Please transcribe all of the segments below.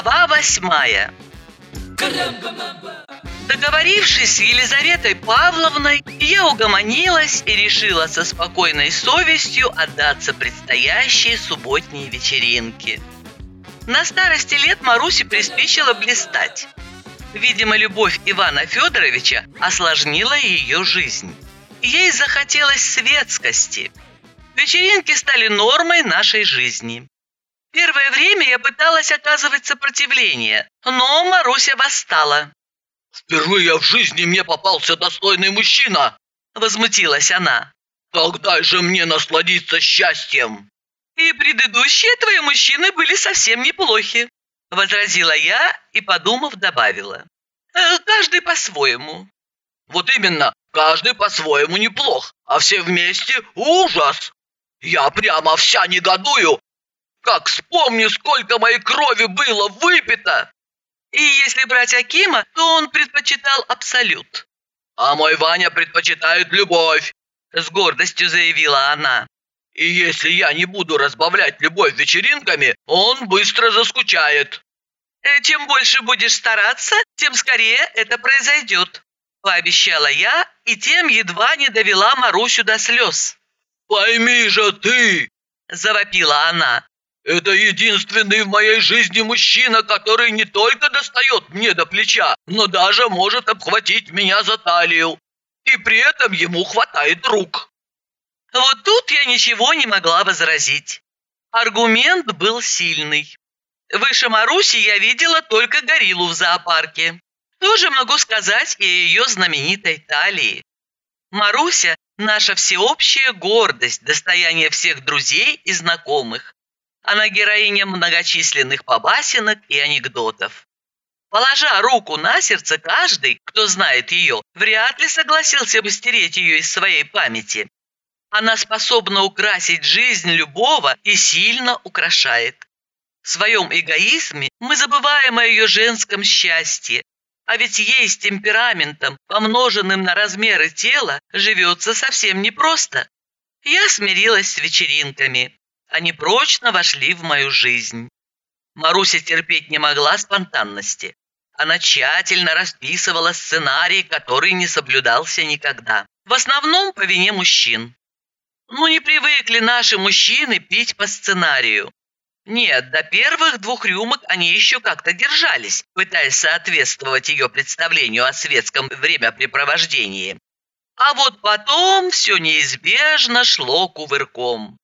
Глава восьмая. Договорившись с Елизаветой Павловной, я угомонилась и решила со спокойной совестью отдаться предстоящей субботней вечеринке. На старости лет Марусе приспичило блистать. Видимо, любовь Ивана Федоровича осложнила ее жизнь. Ей захотелось светскости. Вечеринки стали нормой нашей жизни. Первое время я пыталась оказывать сопротивление, но Маруся восстала. «Впервые в жизни мне попался достойный мужчина!» Возмутилась она. «Когда же мне насладиться счастьем?» «И предыдущие твои мужчины были совсем неплохи», возразила я и, подумав, добавила. «Э, «Каждый по-своему». «Вот именно, каждый по-своему неплох, а все вместе ужас! Я прямо вся негодую, как вспомню, сколько моей крови было выпито!» И если брать Акима, то он предпочитал абсолют. «А мой Ваня предпочитает любовь», – с гордостью заявила она. «И если я не буду разбавлять любовь вечеринками, он быстро заскучает». Э, «Чем больше будешь стараться, тем скорее это произойдет», – пообещала я и тем едва не довела Марусю до слез. «Пойми же ты!» – завопила она. Это единственный в моей жизни мужчина, который не только достает мне до плеча, но даже может обхватить меня за талию. И при этом ему хватает рук. Вот тут я ничего не могла возразить. Аргумент был сильный. Выше Маруси я видела только гориллу в зоопарке. Тоже могу сказать и о ее знаменитой талии. Маруся – наша всеобщая гордость, достояние всех друзей и знакомых. Она героиня многочисленных побасенок и анекдотов. Положа руку на сердце, каждый, кто знает ее, вряд ли согласился бы стереть ее из своей памяти. Она способна украсить жизнь любого и сильно украшает. В своем эгоизме мы забываем о ее женском счастье, а ведь ей с темпераментом, помноженным на размеры тела, живется совсем непросто. Я смирилась с вечеринками. Они прочно вошли в мою жизнь. Маруся терпеть не могла спонтанности. Она тщательно расписывала сценарий, который не соблюдался никогда. В основном по вине мужчин. Ну, не привыкли наши мужчины пить по сценарию. Нет, до первых двух рюмок они еще как-то держались, пытаясь соответствовать ее представлению о светском времяпрепровождении. А вот потом все неизбежно шло кувырком.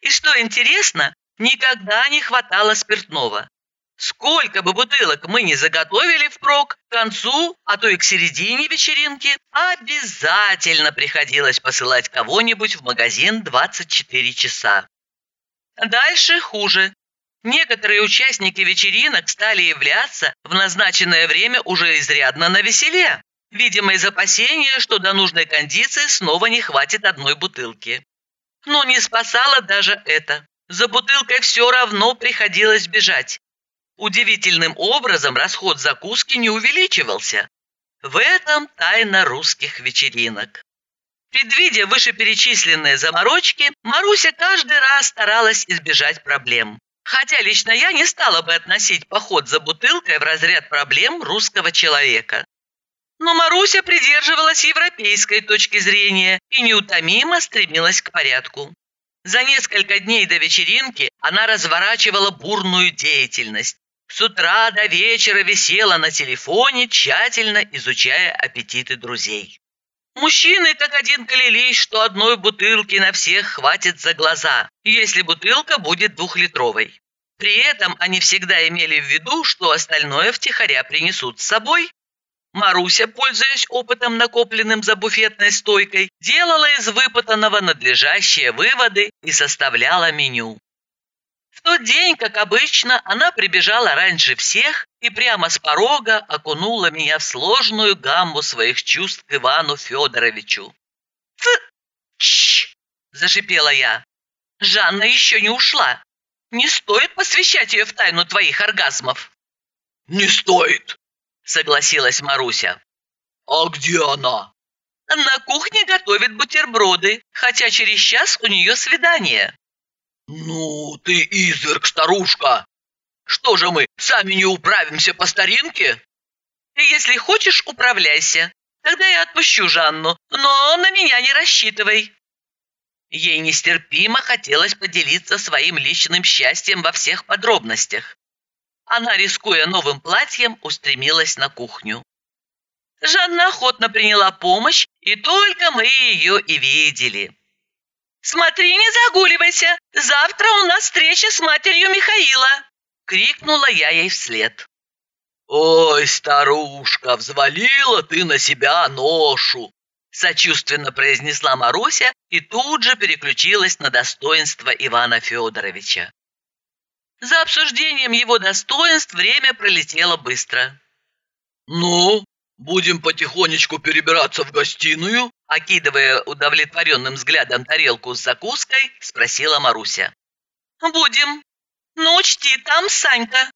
И что интересно, никогда не хватало спиртного. Сколько бы бутылок мы не заготовили впрок, к концу, а то и к середине вечеринки, обязательно приходилось посылать кого-нибудь в магазин 24 часа. Дальше хуже. Некоторые участники вечеринок стали являться в назначенное время уже изрядно на веселе, видимо из опасения, что до нужной кондиции снова не хватит одной бутылки. Но не спасало даже это. За бутылкой все равно приходилось бежать. Удивительным образом расход закуски не увеличивался. В этом тайна русских вечеринок. Предвидя вышеперечисленные заморочки, Маруся каждый раз старалась избежать проблем. Хотя лично я не стала бы относить поход за бутылкой в разряд проблем русского человека. Но Маруся придерживалась европейской точки зрения и неутомимо стремилась к порядку. За несколько дней до вечеринки она разворачивала бурную деятельность. С утра до вечера висела на телефоне, тщательно изучая аппетиты друзей. Мужчины как один клялись, что одной бутылки на всех хватит за глаза, если бутылка будет двухлитровой. При этом они всегда имели в виду, что остальное втихаря принесут с собой Маруся, пользуясь опытом, накопленным за буфетной стойкой, делала из выпытанного надлежащие выводы и составляла меню. В тот день, как обычно, она прибежала раньше всех и прямо с порога окунула меня в сложную гамму своих чувств к Ивану Федоровичу. «Ц! Чш!» – зашипела я. «Жанна еще не ушла. Не стоит посвящать ее в тайну твоих оргазмов». «Не стоит!» Согласилась Маруся. «А где она?» «На кухне готовит бутерброды, хотя через час у нее свидание». «Ну, ты изверг, старушка!» Что же мы, сами не управимся по старинке? Если хочешь, управляйся. Тогда я отпущу Жанну, но на меня не рассчитывай. Ей нестерпимо хотелось поделиться своим личным счастьем во всех подробностях. Она, рискуя новым платьем, устремилась на кухню. Жанна охотно приняла помощь, и только мы ее и видели. «Смотри, не загуливайся! Завтра у нас встреча с матерью Михаила!» — крикнула я ей вслед. «Ой, старушка, взвалила ты на себя ношу!» Сочувственно произнесла Маруся и тут же переключилась на достоинство Ивана Федоровича. За обсуждением его достоинств время пролетело быстро. «Ну, будем потихонечку перебираться в гостиную?» Окидывая удовлетворенным взглядом тарелку с закуской, спросила Маруся. «Будем. Но учти, там Санька».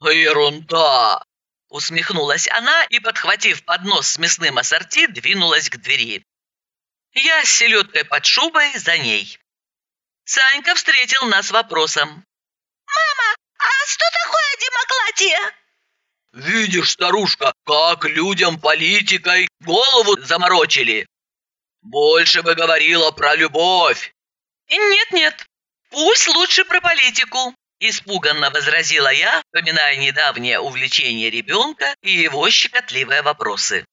«Ерунда!» Усмехнулась она и, подхватив поднос с мясным ассорти, двинулась к двери. Я с селедкой под шубой за ней. Санька встретил нас вопросом. «Мама, а что такое демократия?» «Видишь, старушка, как людям политикой голову заморочили. Больше бы говорила про любовь». «Нет-нет, пусть лучше про политику. Испуганно возразила я, поминая недавнее увлечение ребенка и его щекотливые вопросы.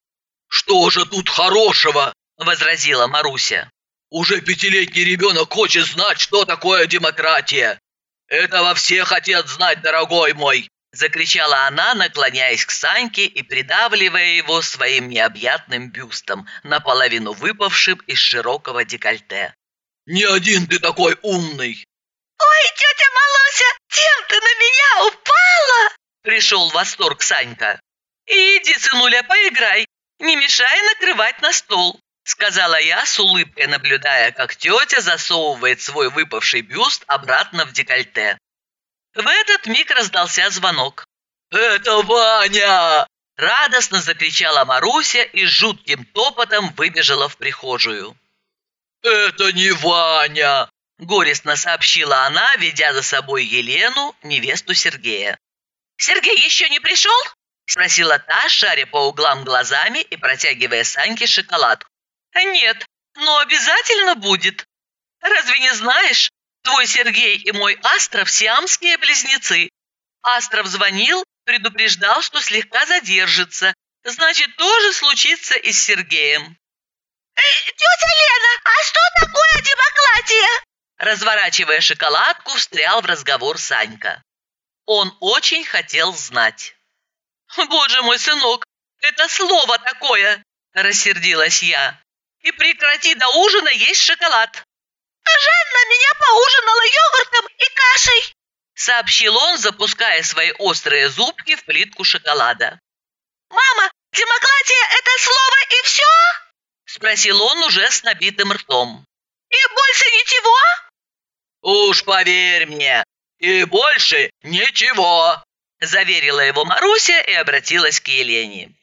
«Что же тут хорошего?» – возразила Маруся. «Уже пятилетний ребенок хочет знать, что такое демократия. Этого все хотят знать, дорогой мой!» Закричала она, наклоняясь к Саньке и придавливая его своим необъятным бюстом, наполовину выпавшим из широкого декольте. «Не один ты такой умный! «Ой, тетя Малося, тем ты на меня упала!» Пришел в восторг Санька. «Иди, сынуля, поиграй, не мешай накрывать на стол», сказала я с улыбкой, наблюдая, как тетя засовывает свой выпавший бюст обратно в декольте. В этот миг раздался звонок. «Это Ваня!» Радостно закричала Маруся и жутким топотом выбежала в прихожую. «Это не Ваня!» Горестно сообщила она, ведя за собой Елену, невесту Сергея. «Сергей еще не пришел?» Спросила та, шаря по углам глазами и протягивая Саньке шоколадку. «Нет, но обязательно будет. Разве не знаешь, твой Сергей и мой Астров сиамские близнецы. Астров звонил, предупреждал, что слегка задержится. Значит, тоже случится и с Сергеем». «Э, «Тетя Лена, а что такое демократия?» Разворачивая шоколадку, встрял в разговор Санька. Он очень хотел знать. «Боже мой, сынок, это слово такое!» – рассердилась я. «И прекрати до ужина есть шоколад!» «Жанна меня поужинала йогуртом и кашей!» – сообщил он, запуская свои острые зубки в плитку шоколада. «Мама, демократия – это слово и все?» – спросил он уже с набитым ртом. «И больше ничего?» «Уж поверь мне, и больше ничего!» Заверила его Маруся и обратилась к Елене.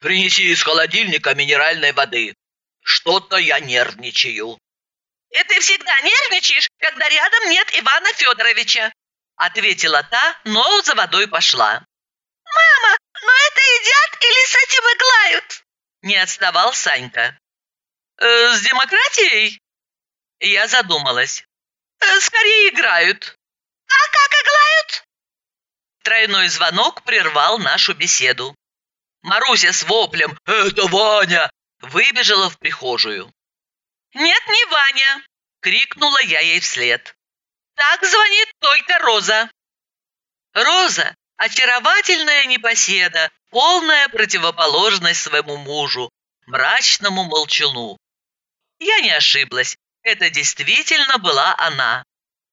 «Принеси из холодильника минеральной воды. Что-то я нервничаю». «И ты всегда нервничаешь, когда рядом нет Ивана Федоровича», ответила та, но за водой пошла. «Мама, но это едят или с этим иглают?» Не отставал Санька. «Э, «С демократией?» Я задумалась. Э, скорее играют. А как играют? Тройной звонок прервал нашу беседу. Маруся с воплем «Это Ваня!» Выбежала в прихожую. «Нет, не Ваня!» — крикнула я ей вслед. «Так звонит только Роза». Роза – очаровательная непоседа, полная противоположность своему мужу, мрачному молчуну. Я не ошиблась. Это действительно была она.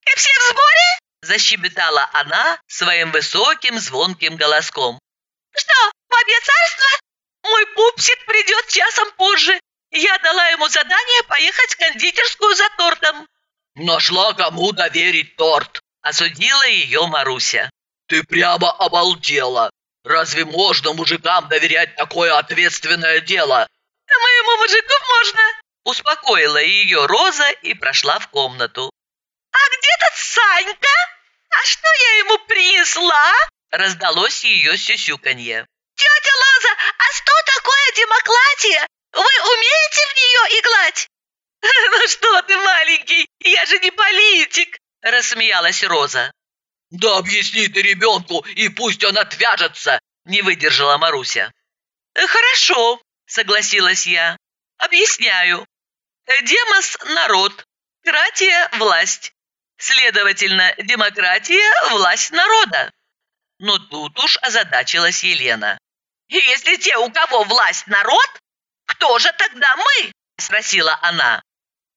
«И все в сборе?» – защебетала она своим высоким звонким голоском. «Что, в обе царства? Мой пупсик придет часом позже. Я дала ему задание поехать в кондитерскую за тортом». «Нашла кому доверить торт», – осудила ее Маруся. «Ты прямо обалдела. Разве можно мужикам доверять такое ответственное дело?» «Моему мужику можно», Успокоила ее Роза и прошла в комнату. «А где тот Санька?» а что я ему принесла?» Раздалось ее сюсюканье. «Тетя Лоза, а что такое демократия? Вы умеете в нее иглать?» «Ну что ты, маленький, я же не политик!» Рассмеялась Роза. «Да объясни ты ребенку, и пусть он отвяжется!» Не выдержала Маруся. «Хорошо», согласилась я. «Объясняю. Демос – народ, кратия – власть. Следовательно, демократия – власть народа. Но тут уж озадачилась Елена. «Если те, у кого власть народ, кто же тогда мы?» – спросила она.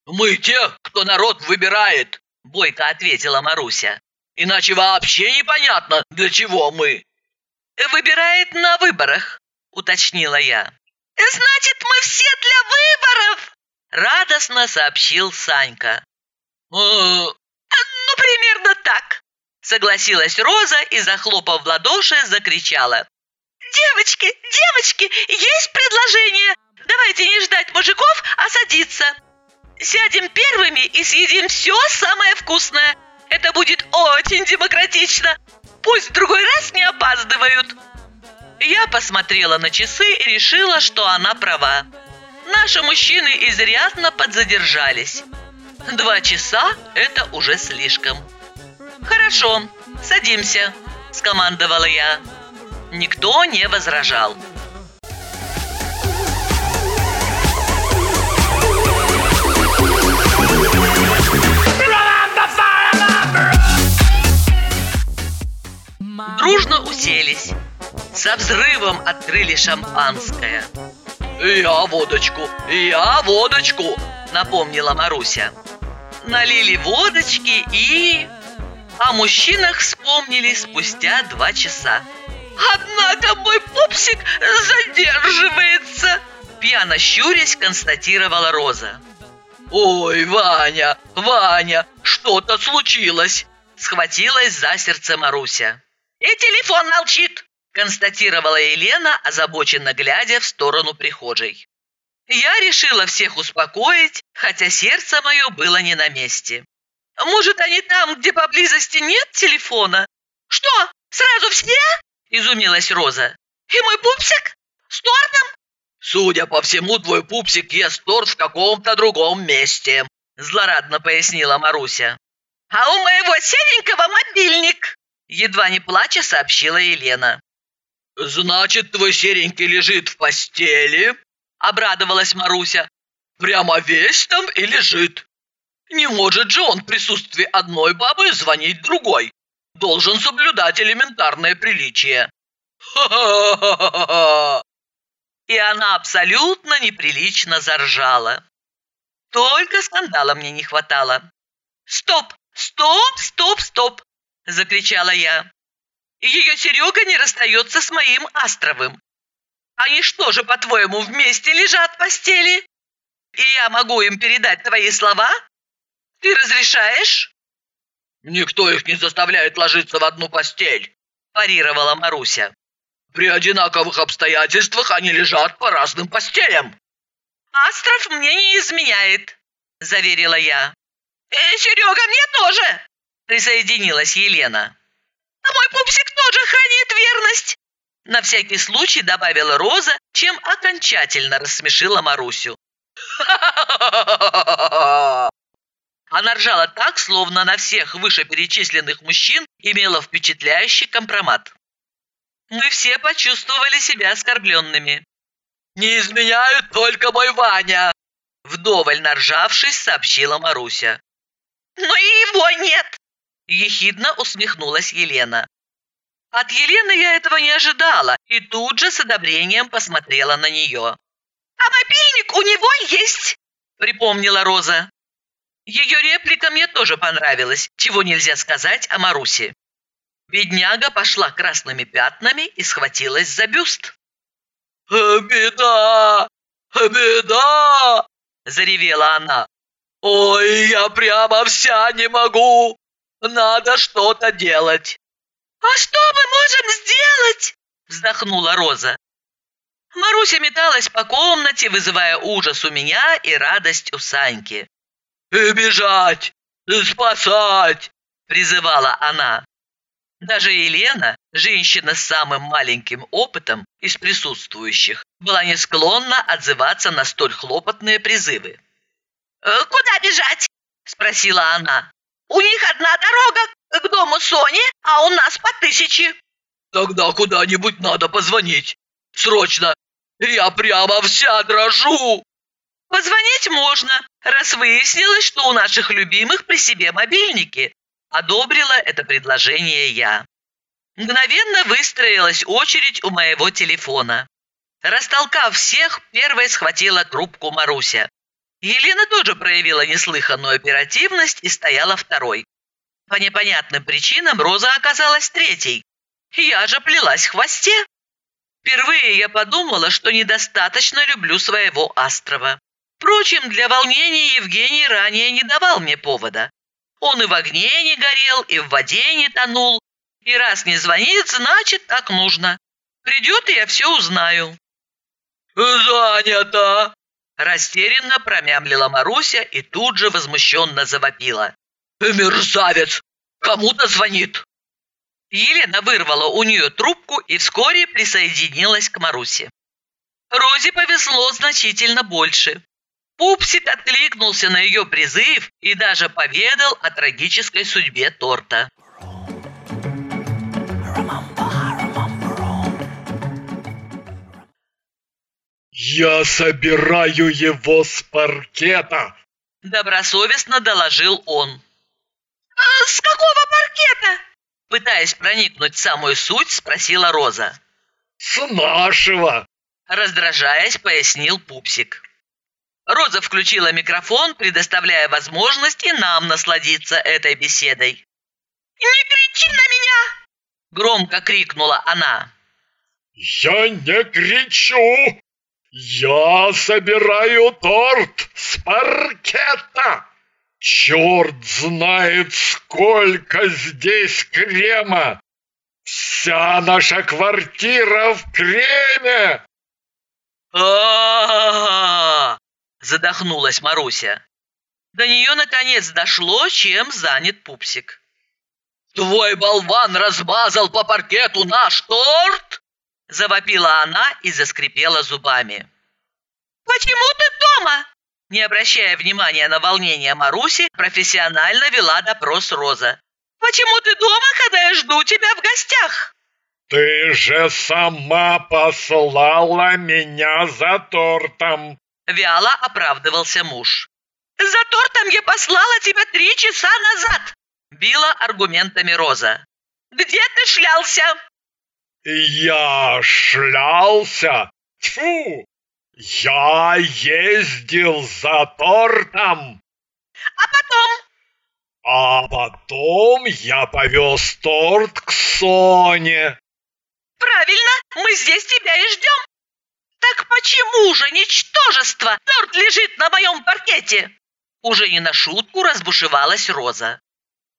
«Мы те, кто народ выбирает», – бойко ответила Маруся. «Иначе вообще непонятно, для чего мы». «Выбирает на выборах», – уточнила я. «Значит, мы все для выборов!» – радостно сообщил Санька. «Э, «Ну, примерно так», – согласилась Роза и, захлопав в ладоши, закричала. «Девочки, девочки, есть предложение! Давайте не ждать мужиков, а садиться. Сядем первыми и съедим все самое вкусное. Это будет очень демократично. Пусть в другой раз не опаздывают». Я посмотрела на часы и решила, что она права. Наши мужчины изрядно подзадержались. Два часа – это уже слишком. «Хорошо, садимся», – скомандовала я. Никто не возражал. Дружно уселись. Со взрывом открыли шампанское. «Я водочку! Я водочку!» Напомнила Маруся. Налили водочки и... О мужчинах вспомнили спустя два часа. «Однако мой пупсик задерживается!» Пьяно щурясь, констатировала Роза. «Ой, Ваня, Ваня, что-то случилось!» Схватилась за сердце Маруся. «И телефон молчит!» констатировала Елена, озабоченно глядя в сторону прихожей. Я решила всех успокоить, хотя сердце мое было не на месте. «Может, они там, где поблизости нет телефона?» «Что, сразу все?» – изумилась Роза. «И мой пупсик? С тортом?» «Судя по всему, твой пупсик ест торт в каком-то другом месте», – злорадно пояснила Маруся. «А у моего серенького мобильник!» Едва не плача сообщила Елена. «Значит, твой серенький лежит в постели?» – обрадовалась Маруся. «Прямо весь там и лежит. Не может же он в присутствии одной бабы звонить другой. Должен соблюдать элементарное приличие». И она абсолютно неприлично заржала. Только скандала мне не хватало. «Стоп! Стоп! Стоп! Стоп!» – закричала я. Ее Серега не расстается с моим Астровым. Они что же, по-твоему, вместе лежат в постели? И я могу им передать твои слова? Ты разрешаешь?» «Никто их не заставляет ложиться в одну постель», – парировала Маруся. «При одинаковых обстоятельствах они лежат по разным постелям». «Астров мне не изменяет», – заверила я. «Э, «Серега, мне тоже», – присоединилась Елена. А мой пупсик тоже хранит верность!» На всякий случай добавила Роза, чем окончательно рассмешила Марусю. Она ржала так, словно на всех вышеперечисленных мужчин имела впечатляющий компромат. Мы все почувствовали себя оскорбленными. «Не изменяют только мой Ваня!» Вдоволь наржавшись, сообщила Маруся. «Но и его нет!» Ехидно усмехнулась Елена. От Елены я этого не ожидала и тут же с одобрением посмотрела на нее. «А мобильник у него есть!» – припомнила Роза. Ее реплика мне тоже понравилась, чего нельзя сказать о Марусе. Бедняга пошла красными пятнами и схватилась за бюст. «Беда! Беда!» – заревела она. «Ой, я прямо вся не могу! Надо что-то делать!» «А что мы можем сделать?» – вздохнула Роза. Маруся металась по комнате, вызывая ужас у меня и радость у Саньки. «И бежать! Спасать! призывала она. Даже Елена, женщина с самым маленьким опытом из присутствующих, была не склонна отзываться на столь хлопотные призывы. «Э, «Куда бежать?» – спросила она. «У них одна дорога к дому Сони, а у нас по тысяче». «Тогда куда-нибудь надо позвонить. Срочно! Я прямо вся дрожу!» «Позвонить можно, раз выяснилось, что у наших любимых при себе мобильники», Одобрила это предложение я. Мгновенно выстроилась очередь у моего телефона. Растолкав всех, первой схватила трубку Маруся. Елена тоже проявила неслыханную оперативность и стояла второй. По непонятным причинам Роза оказалась третьей. Я же плелась в хвосте. Впервые я подумала, что недостаточно люблю своего Астрова. Впрочем, для волнения Евгений ранее не давал мне повода. Он и в огне не горел, и в воде не тонул. И раз не звонит, значит, так нужно. Придет, и я все узнаю». «Занято!» Растерянно промямлила Маруся и тут же возмущенно завопила. «Мерзавец! Кому-то звонит!» Елена вырвала у нее трубку и вскоре присоединилась к Марусе. Розе повезло значительно больше. Пупсик откликнулся на ее призыв и даже поведал о трагической судьбе торта. «Я собираю его с паркета!» Добросовестно доложил он. «А «С какого паркета?» Пытаясь проникнуть в самую суть, спросила Роза. «С нашего!» Раздражаясь, пояснил Пупсик. Роза включила микрофон, предоставляя возможность и нам насладиться этой беседой. «Не кричи на меня!» Громко крикнула она. «Я не кричу! Я собираю торт с паркета! Черт знает, сколько здесь крема! Вся наша квартира в креме!» а задохнулась Маруся. До нее наконец дошло, чем занят пупсик. «Твой болван размазал по паркету наш торт!» Завопила она и заскрипела зубами. «Почему ты дома?» Не обращая внимания на волнение Маруси, профессионально вела допрос Роза. «Почему ты дома, когда я жду тебя в гостях?» «Ты же сама послала меня за тортом!» Вяло оправдывался муж. «За тортом я послала тебя три часа назад!» Била аргументами Роза. «Где ты шлялся?» «Я шлялся? Тьфу! Я ездил за тортом!» «А потом?» «А потом я повез торт к Соне!» «Правильно, мы здесь тебя и ждем!» «Так почему же, ничтожество, торт лежит на моем паркете?» Уже не на шутку разбушевалась Роза.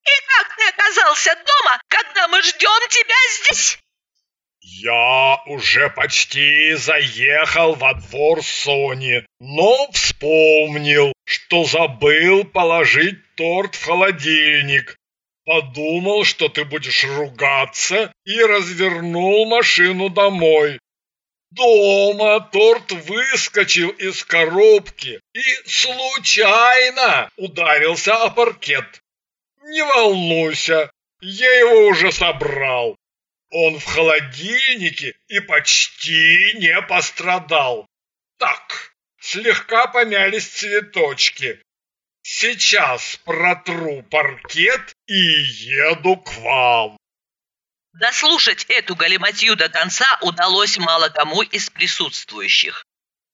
«И как ты оказался дома, когда мы ждем тебя здесь?» Я уже почти заехал во двор Сони, но вспомнил, что забыл положить торт в холодильник. Подумал, что ты будешь ругаться и развернул машину домой. Дома торт выскочил из коробки и случайно ударился о паркет. Не волнуйся, я его уже собрал. Он в холодильнике и почти не пострадал. Так, слегка помялись цветочки. Сейчас протру паркет и еду к вам. Дослушать эту галиматью до конца удалось мало кому из присутствующих.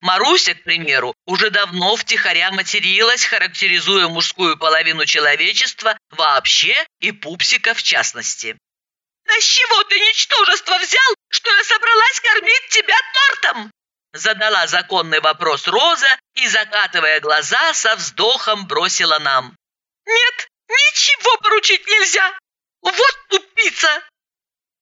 Маруся, к примеру, уже давно втихаря материлась, характеризуя мужскую половину человечества вообще и пупсика в частности. «Да с чего ты, ничтожество, взял, что я собралась кормить тебя тортом?» Задала законный вопрос Роза и, закатывая глаза, со вздохом бросила нам. «Нет, ничего поручить нельзя! Вот тупица!»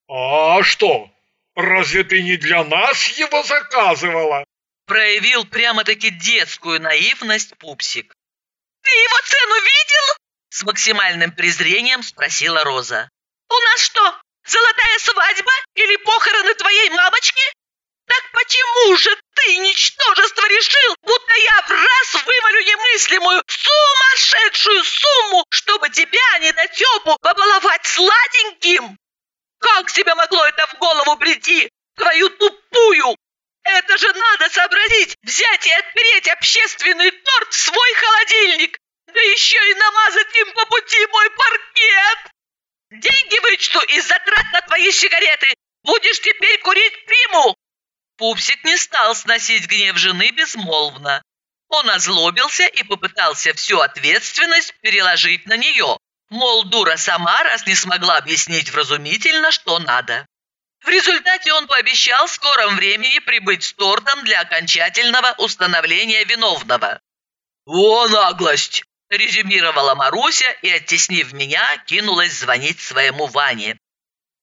«А что, разве ты не для нас его заказывала?» Проявил прямо-таки детскую наивность пупсик. «Ты его цену видел?» С максимальным презрением спросила Роза. «У нас что, золотая свадьба или похороны твоей мамочки? Так почему же ты, ничтожество, решил, будто я в раз вывалю немыслимую, сумасшедшую сумму, чтобы тебя, недотепу, побаловать сладеньким? Как тебе могло это в голову прийти, твою тупую? Это же надо сообразить, взять и отпереть общественный торт в свой холодильник, да еще и намазать им по пути мой паркет. Деньги вычту из затрат на твои сигареты. Будешь теперь курить приму. Пупсик не стал сносить гнев жены безмолвно. Он озлобился и попытался всю ответственность переложить на нее. Мол, дура сама, раз не смогла объяснить вразумительно, что надо. В результате он пообещал в скором времени прибыть с тортом для окончательного установления виновного. «О, наглость!» – резюмировала Маруся и, оттеснив меня, кинулась звонить своему Ване.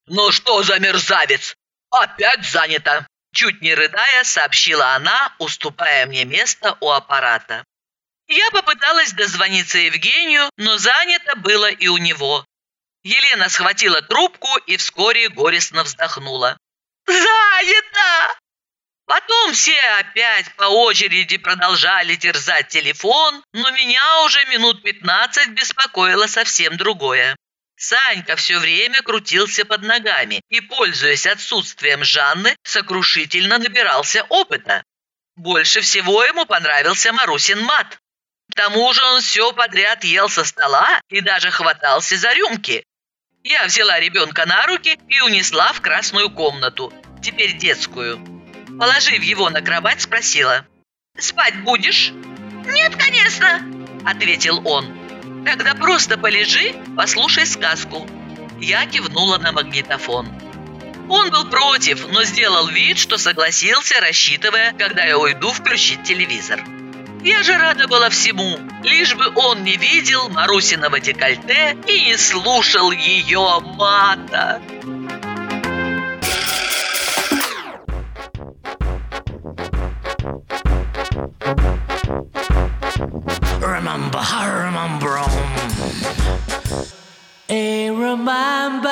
«Ну что за мерзавец? Опять занято!» Чуть не рыдая, сообщила она, уступая мне место у аппарата. Я попыталась дозвониться Евгению, но занято было и у него. Елена схватила трубку и вскоре горестно вздохнула. «Занято!» Потом все опять по очереди продолжали терзать телефон, но меня уже минут пятнадцать беспокоило совсем другое. Санька все время крутился под ногами и, пользуясь отсутствием Жанны, сокрушительно набирался опыта. Больше всего ему понравился Марусин мат. К тому же он все подряд ел со стола и даже хватался за рюмки. Я взяла ребенка на руки и унесла в красную комнату, теперь детскую. Положив его на кровать, спросила. «Спать будешь?» «Нет, конечно», — ответил он. Тогда просто полежи, послушай сказку. Я кивнула на магнитофон. Он был против, но сделал вид, что согласился, рассчитывая, когда я уйду, включить телевизор. Я же рада была всему, лишь бы он не видел Марусиного декольте и не слушал ее мата. remember, remember. Hey, remember.